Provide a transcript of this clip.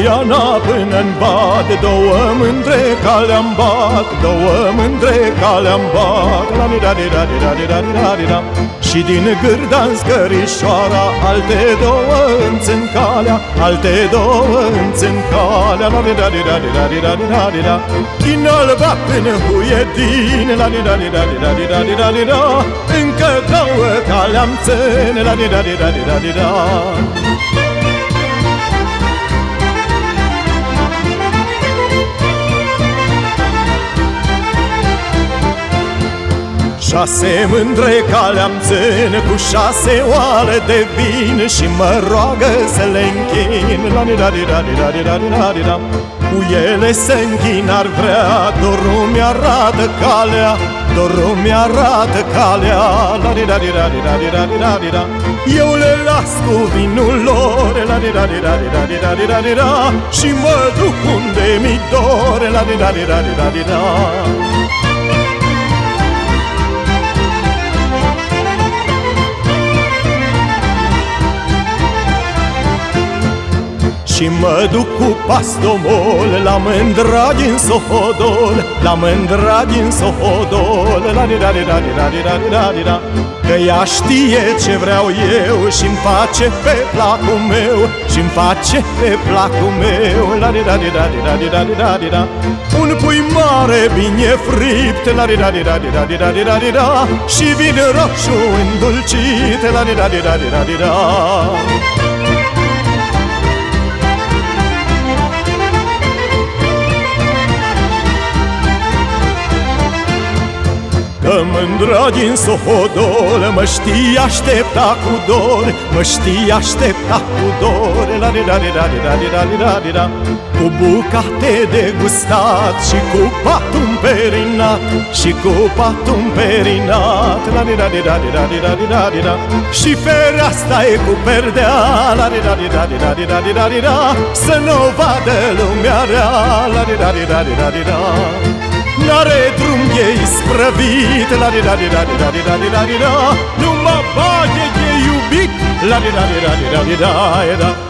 Iuliana până-n bat Două mândre calea-am bat Două mândre calea-am bat la di da di da di da di da di da di da Și din gârdan scărișoara Alte două în calea Alte două în calea la di da di da di da di da di da di da Din alba până huiedin La di da di da di da di da di da di da Încă două calea-am ține La di da di da di da di da Șase mândre cale-am țin Cu șase oale de vin Și mă roagă să le închin la di da di da di da di da di da di da Cu ele se închin ar vrea Dorul mi-arată calea Dorul mi-arată calea la di da di da di da di da di da di da Eu le las cu vinul lor la di da di da di da di da di da di da Și mă duc unde mi dore la di da di da di da di da Și mă duc cu pastomol La mândra din Sohodol La mândra din Sohodol La di da di da di da di da di da di da Că ea știe ce vreau eu Și-mi face pe placul meu Și-mi face pe placul meu La di da di da di da di da di da di da Un pui mare bine fript La di da di da di da di da di da di da Și vin roșu îndulcit La di da di da di da di da Că mândra din Sohodol Mă știi aștepta cu dor Mă știi aștepta cu dor La di da di da di da di da di da di da Cu bucate de gustat Și cu patul perinat Și cu patul perinat La di da di da di da di da di da di da Și fereastra e cu perdea La di da di da di da di da di da di da Să nu vadă lumea rea La di da di da di da di da N-are drum, e isprăvit La di da di da di da di da di da di da. Nu mă bage, e iubit. La di da di da di da di da di da